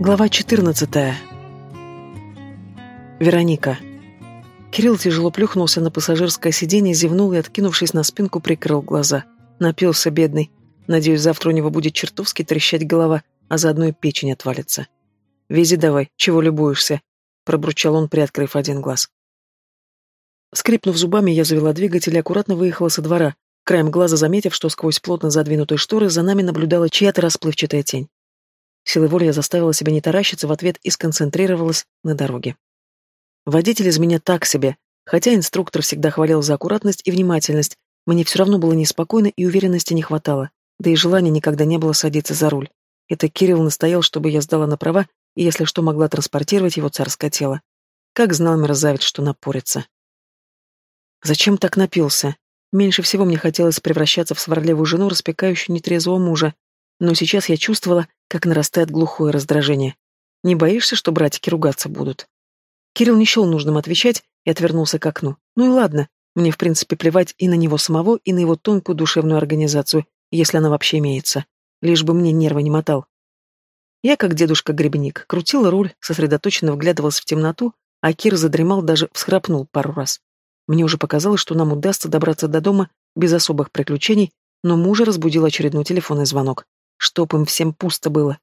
Глава 14. Вероника. Кирилл тяжело плюхнулся на пассажирское сиденье, зевнул и, откинувшись на спинку, прикрыл глаза. Напился бедный. Надеюсь, завтра у него будет чертовски трещать голова, а заодно и печень отвалится. «Вези давай, чего любуешься?» — пробурчал он, приоткрыв один глаз. Скрипнув зубами, я завела двигатель и аккуратно выехала со двора, краем глаза заметив, что сквозь плотно задвинутые шторы за нами наблюдала чья-то расплывчатая тень. Силой воли я заставила себя не таращиться в ответ и сконцентрировалась на дороге. Водитель из меня так себе, хотя инструктор всегда хвалил за аккуратность и внимательность, мне все равно было неспокойно и уверенности не хватало, да и желания никогда не было садиться за руль. Это Кирилл настоял, чтобы я сдала на права и, если что, могла транспортировать его царское тело. Как знал мерзавец, что напорится. Зачем так напился? Меньше всего мне хотелось превращаться в сварливую жену, распекающую нетрезвого мужа, но сейчас я чувствовала, как нарастает глухое раздражение. Не боишься, что братики ругаться будут? Кирилл не счел нужным отвечать и отвернулся к окну. Ну и ладно, мне в принципе плевать и на него самого, и на его тонкую душевную организацию, если она вообще имеется. Лишь бы мне нервы не мотал. Я, как дедушка-гребник, крутила руль, сосредоточенно вглядывалась в темноту, а Кир задремал, даже всхрапнул пару раз. Мне уже показалось, что нам удастся добраться до дома без особых приключений, но мужа разбудил очередной телефонный звонок чтоб им всем пусто было.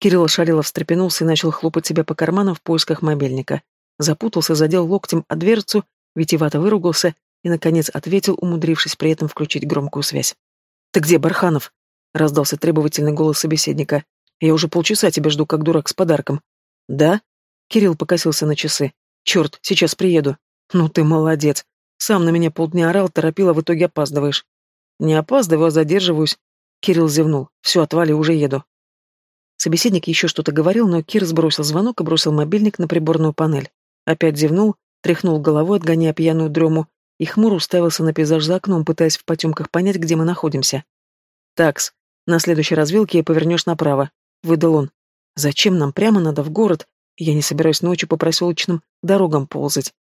Кирилл ошалело встрепенулся и начал хлопать себя по карманам в поисках мобильника. Запутался, задел локтем о дверцу, витивато выругался и, наконец, ответил, умудрившись при этом включить громкую связь. «Ты где, Барханов?» — раздался требовательный голос собеседника. «Я уже полчаса тебя жду, как дурак с подарком». «Да?» — Кирилл покосился на часы. «Черт, сейчас приеду». «Ну ты молодец. Сам на меня полдня орал, торопил, а в итоге опаздываешь». «Не опаздываю, а задерживаюсь. Кирилл зевнул. «Все, отвали, уже еду». Собеседник еще что-то говорил, но Кир сбросил звонок и бросил мобильник на приборную панель. Опять зевнул, тряхнул головой, отгоняя пьяную дрему, и хмуро уставился на пейзаж за окном, пытаясь в потемках понять, где мы находимся. «Такс, на следующей развилке повернешь направо», — выдал он. «Зачем нам прямо надо в город? Я не собираюсь ночью по проселочным дорогам ползать».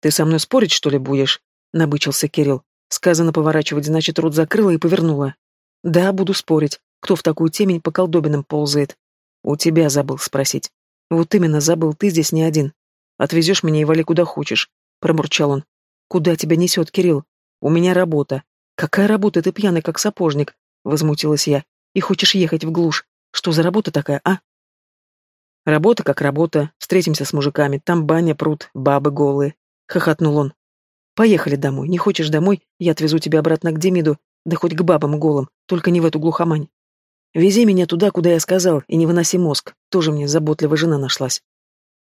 «Ты со мной спорить, что ли, будешь?» — набычился Кирилл. Сказано поворачивать, значит, рот закрыла и повернула. Да, буду спорить. Кто в такую темень по колдобинам ползает? У тебя забыл спросить. Вот именно забыл, ты здесь не один. Отвезешь меня и вали куда хочешь, промурчал он. Куда тебя несет, Кирилл? У меня работа. Какая работа, ты пьяный, как сапожник, возмутилась я. И хочешь ехать в глушь. Что за работа такая, а? Работа как работа. Встретимся с мужиками. Там баня, пруд, бабы голые. Хохотнул он. Поехали домой. Не хочешь домой? Я отвезу тебя обратно к Демиду. Да хоть к бабам голым, только не в эту глухомань. Вези меня туда, куда я сказал, и не выноси мозг. Тоже мне заботливая жена нашлась.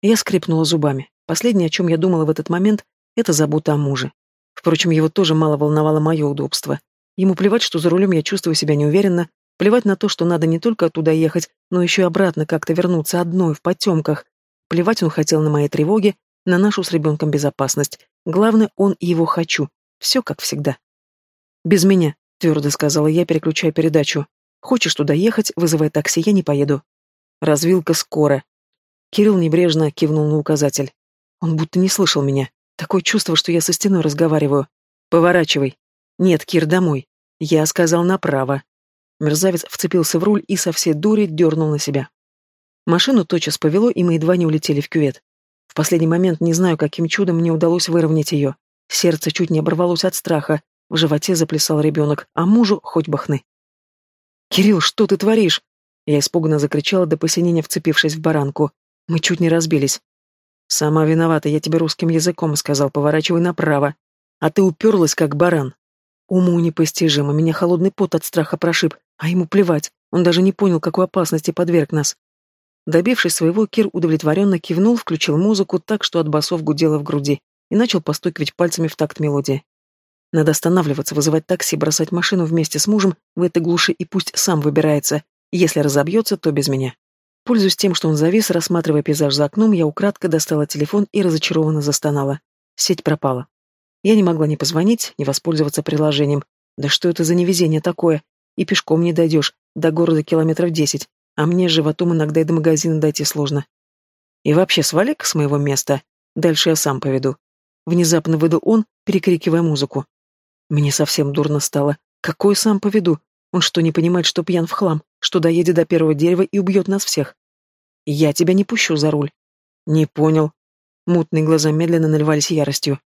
Я скрипнула зубами. Последнее, о чем я думала в этот момент, это забота о муже. Впрочем, его тоже мало волновало мое удобство. Ему плевать, что за рулем я чувствую себя неуверенно, плевать на то, что надо не только оттуда ехать, но еще и обратно как-то вернуться одной, в потемках. Плевать он хотел на мои тревоги, на нашу с ребенком безопасность. Главное, он и его хочу. Все как всегда. Без меня, — твердо сказала я, переключая передачу. «Хочешь туда ехать, вызывай такси, я не поеду». «Развилка скоро». Кирилл небрежно кивнул на указатель. Он будто не слышал меня. Такое чувство, что я со стеной разговариваю. «Поворачивай». «Нет, Кир, домой». Я сказал направо. Мерзавец вцепился в руль и со всей дури дернул на себя. Машину тотчас повело, и мы едва не улетели в кювет. В последний момент не знаю, каким чудом мне удалось выровнять ее. Сердце чуть не оборвалось от страха, в животе заплясал ребенок, а мужу хоть бы хны. «Кирилл, что ты творишь?» Я испуганно закричала до посинения, вцепившись в баранку. Мы чуть не разбились. «Сама виновата, я тебе русским языком сказал, поворачивай направо. А ты уперлась, как баран. Уму непостижимо, меня холодный пот от страха прошиб, а ему плевать, он даже не понял, какой опасности подверг нас. Добившись своего, Кир удовлетворенно кивнул, включил музыку так, что от басов гудело в груди, и начал постукивать пальцами в такт мелодии. Надо останавливаться, вызывать такси, бросать машину вместе с мужем в этой глуши и пусть сам выбирается. Если разобьется, то без меня. Пользуясь тем, что он завис, рассматривая пейзаж за окном, я украдко достала телефон и разочарованно застонала. Сеть пропала. Я не могла ни позвонить, ни воспользоваться приложением. Да что это за невезение такое? И пешком не дойдешь, до города километров десять, а мне животом иногда и до магазина дойти сложно. И вообще свали с моего места. Дальше я сам поведу. Внезапно выдал он, перекрикивая музыку. Мне совсем дурно стало. Какой сам поведу? Он что, не понимает, что пьян в хлам, что доедет до первого дерева и убьет нас всех? Я тебя не пущу за руль. Не понял. Мутные глаза медленно наливались яростью.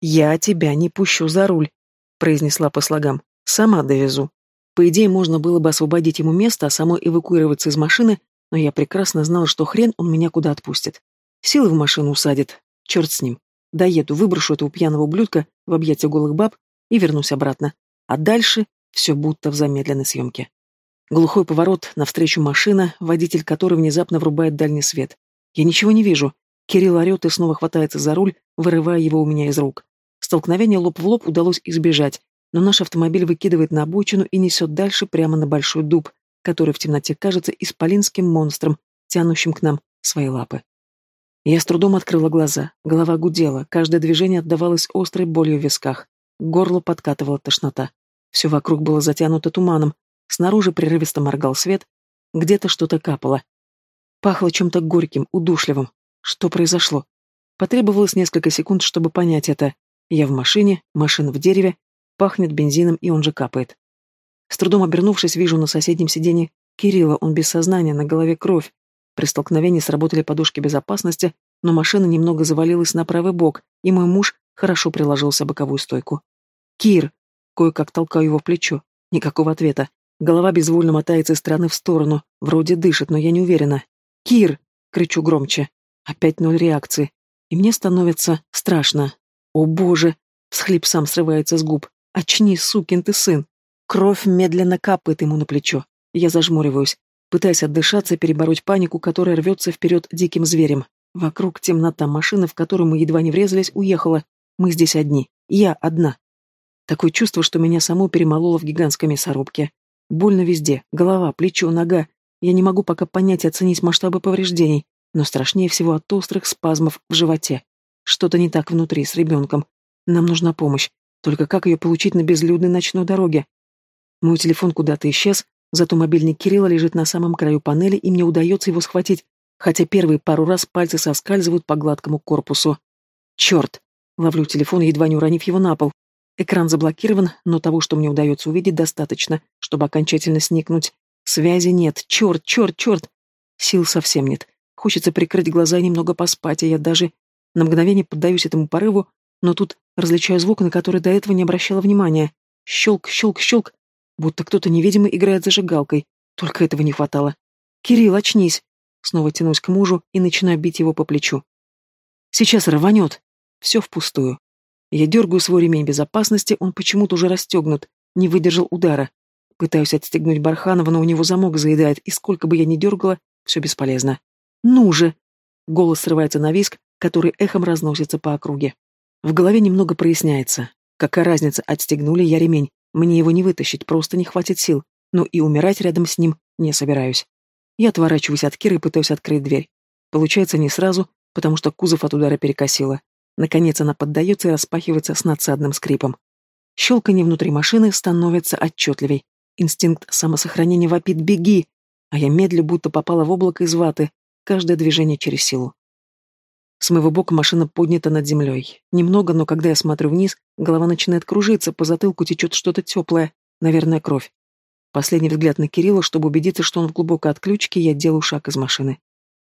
Я тебя не пущу за руль, произнесла по слогам. Сама довезу. По идее, можно было бы освободить ему место, а самой эвакуироваться из машины, но я прекрасно знала, что хрен он меня куда отпустит. Силы в машину усадит. Черт с ним. Доеду, выброшу этого пьяного ублюдка в объятия голых баб и вернусь обратно. А дальше все будто в замедленной съемке. Глухой поворот, навстречу машина, водитель которой внезапно врубает дальний свет. Я ничего не вижу. Кирилл орет и снова хватается за руль, вырывая его у меня из рук. Столкновение лоб в лоб удалось избежать, но наш автомобиль выкидывает на обочину и несет дальше прямо на большой дуб, который в темноте кажется исполинским монстром, тянущим к нам свои лапы. Я с трудом открыла глаза, голова гудела, каждое движение отдавалось острой болью в висках, горло подкатывала тошнота. Все вокруг было затянуто туманом, снаружи прерывисто моргал свет, где-то что-то капало. Пахло чем-то горьким, удушливым. Что произошло? Потребовалось несколько секунд, чтобы понять это. Я в машине, машина в дереве, пахнет бензином, и он же капает. С трудом обернувшись, вижу на соседнем сиденье Кирилла, он без сознания, на голове кровь, при столкновении сработали подушки безопасности, но машина немного завалилась на правый бок, и мой муж хорошо приложился боковую стойку. «Кир!» Кое-как толкаю его в плечо. Никакого ответа. Голова безвольно мотается из стороны в сторону. Вроде дышит, но я не уверена. «Кир!» — кричу громче. Опять ноль реакции. И мне становится страшно. «О боже!» — всхлип сам срывается с губ. «Очнись, сукин ты сын!» Кровь медленно капает ему на плечо. Я зажмуриваюсь пытаясь отдышаться, перебороть панику, которая рвется вперед диким зверем. Вокруг темнота, машина, в которую мы едва не врезались, уехала. Мы здесь одни. Я одна. Такое чувство, что меня саму перемололо в гигантской мясорубке. Больно везде. Голова, плечо, нога. Я не могу пока понять и оценить масштабы повреждений, но страшнее всего от острых спазмов в животе. Что-то не так внутри, с ребенком. Нам нужна помощь. Только как ее получить на безлюдной ночной дороге? Мой телефон куда-то исчез, Зато мобильник Кирилла лежит на самом краю панели, и мне удается его схватить, хотя первые пару раз пальцы соскальзывают по гладкому корпусу. Черт! Ловлю телефон, едва не уронив его на пол. Экран заблокирован, но того, что мне удается увидеть, достаточно, чтобы окончательно сникнуть. Связи нет. Черт, черт, черт! Сил совсем нет. Хочется прикрыть глаза и немного поспать, а я даже на мгновение поддаюсь этому порыву, но тут различаю звук, на который до этого не обращала внимания. Щелк, щелк, щелк будто кто-то невидимый играет зажигалкой. Только этого не хватало. «Кирилл, очнись!» Снова тянусь к мужу и начинаю бить его по плечу. «Сейчас рванет!» Все впустую. Я дергаю свой ремень безопасности, он почему-то уже расстегнут, не выдержал удара. Пытаюсь отстегнуть Барханова, но у него замок заедает, и сколько бы я ни дергала, все бесполезно. «Ну же!» Голос срывается на виск, который эхом разносится по округе. В голове немного проясняется. Какая разница, отстегнули я ремень. Мне его не вытащить, просто не хватит сил, но и умирать рядом с ним не собираюсь. Я отворачиваюсь от Киры и пытаюсь открыть дверь. Получается не сразу, потому что кузов от удара перекосило. Наконец она поддается и распахивается с надсадным скрипом. Щелканье внутри машины становится отчетливей. Инстинкт самосохранения вопит «беги!», а я медлю, будто попала в облако из ваты, каждое движение через силу. С моего бока машина поднята над землей. Немного, но когда я смотрю вниз, голова начинает кружиться, по затылку течет что-то теплое, наверное, кровь. Последний взгляд на Кирилла, чтобы убедиться, что он в глубокой отключке, я делаю шаг из машины.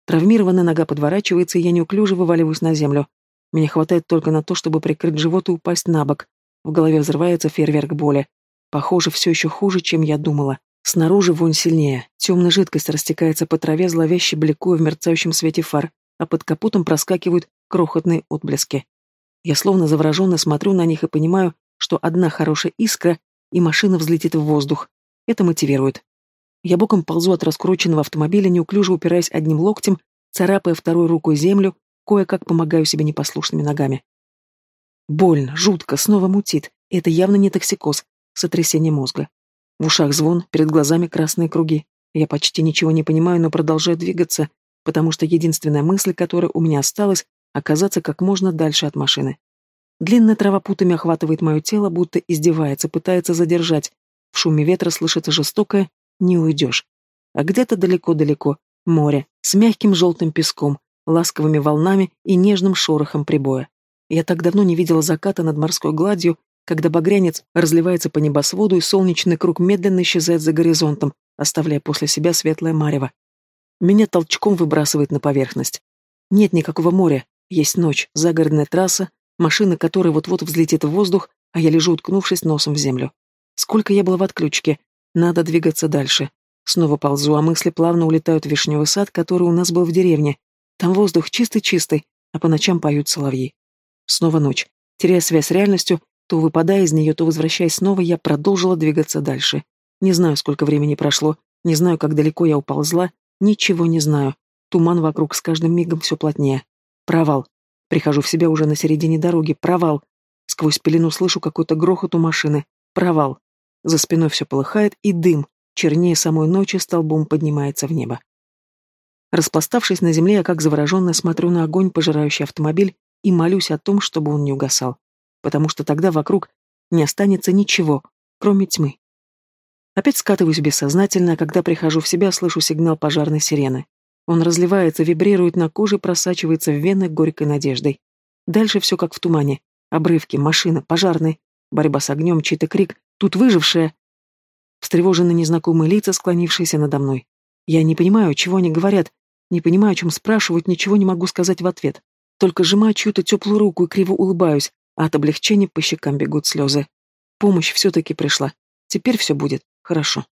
Травмированная нога подворачивается, и я неуклюже вываливаюсь на землю. Меня хватает только на то, чтобы прикрыть живот и упасть на бок. В голове взрывается фейерверк боли. Похоже, все еще хуже, чем я думала. Снаружи вонь сильнее. Темная жидкость растекается по траве, зловеще бликуя в мерцающем свете фар а под капотом проскакивают крохотные отблески. Я словно завороженно смотрю на них и понимаю, что одна хорошая искра, и машина взлетит в воздух. Это мотивирует. Я боком ползу от раскрученного автомобиля, неуклюже упираясь одним локтем, царапая второй рукой землю, кое-как помогаю себе непослушными ногами. Больно, жутко, снова мутит. Это явно не токсикоз, сотрясение мозга. В ушах звон, перед глазами красные круги. Я почти ничего не понимаю, но продолжаю двигаться, потому что единственная мысль, которая у меня осталась, оказаться как можно дальше от машины. Длинная трава путами охватывает мое тело, будто издевается, пытается задержать. В шуме ветра слышится жестокое «не уйдешь». А где-то далеко-далеко море с мягким желтым песком, ласковыми волнами и нежным шорохом прибоя. Я так давно не видела заката над морской гладью, когда багрянец разливается по небосводу и солнечный круг медленно исчезает за горизонтом, оставляя после себя светлое марево. Меня толчком выбрасывает на поверхность. Нет никакого моря, есть ночь, загородная трасса, машина которой вот-вот взлетит в воздух, а я лежу, уткнувшись носом в землю. Сколько я была в отключке. Надо двигаться дальше. Снова ползу, а мысли плавно улетают в вишневый сад, который у нас был в деревне. Там воздух чистый-чистый, а по ночам поют соловьи. Снова ночь. Теряя связь с реальностью, то выпадая из нее, то возвращаясь снова, я продолжила двигаться дальше. Не знаю, сколько времени прошло, не знаю, как далеко я уползла, ничего не знаю. Туман вокруг с каждым мигом все плотнее. Провал. Прихожу в себя уже на середине дороги. Провал. Сквозь пелену слышу какой-то грохот у машины. Провал. За спиной все полыхает, и дым, чернее самой ночи, столбом поднимается в небо. Распластавшись на земле, я как завороженная смотрю на огонь, пожирающий автомобиль, и молюсь о том, чтобы он не угасал. Потому что тогда вокруг не останется ничего, кроме тьмы. Опять скатываюсь бессознательно, а когда прихожу в себя, слышу сигнал пожарной сирены. Он разливается, вибрирует на коже, просачивается в вены горькой надеждой. Дальше все как в тумане. Обрывки, машина, пожарный, борьба с огнем, чей-то крик, Тут выжившая. Встревоженные незнакомые лица, склонившиеся надо мной. Я не понимаю, чего они говорят, не понимаю, о чем спрашивают, ничего не могу сказать в ответ. Только сжимаю чью-то теплую руку и криво улыбаюсь, а от облегчения по щекам бегут слезы. Помощь все-таки пришла. Теперь все будет хорошо.